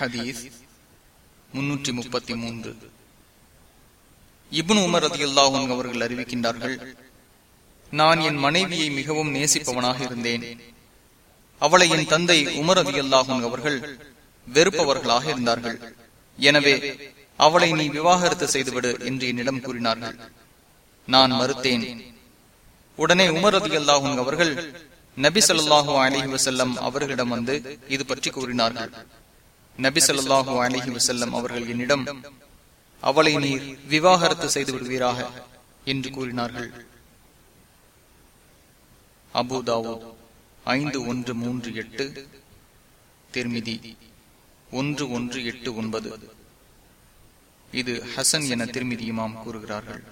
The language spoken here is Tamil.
ஹதீஸ் முன்னூற்றி முப்பத்தி மூன்று. இபுன் உமர் ரதி அல்லாஹும் அவர்கள் அறிவிக்கின்றார்கள் நான் என் மனைவியை மிகவும் நேசிப்பவனாக இருந்தேன். அவளை என் தந்தை உமர் ரதி அல்லாஹும் அவர்கள் வெறுப்பவர்களாக இருந்தார்கள். எனவே அவளை நீ விவாகரத்து செய்துவிடு என்று என்னிடம் கூறினார்கள். நான் மறுத்தேன். உடனே உமர் ரதி அல்லாஹும் அவர்கள் நபி சொல்லாஹு அலிஹி வசல்லம் அவர்களிடம் வந்து இது பற்றி கூறினார்கள். நபி சொல்லாஹு அலிஹி வசல்லம் அவர்கள் என்னிடம் அவளை நீர் விவாகரத்து செய்து விடுவீராக என்று கூறினார்கள். அபுதாவோ ஐந்து ஒன்று மூன்று எட்டு திருமிதி ஒன்று ஒன்று எட்டு ஒன்பது. இது ஹசன் என திருமிதியுமாம் கூறுகிறார்கள்.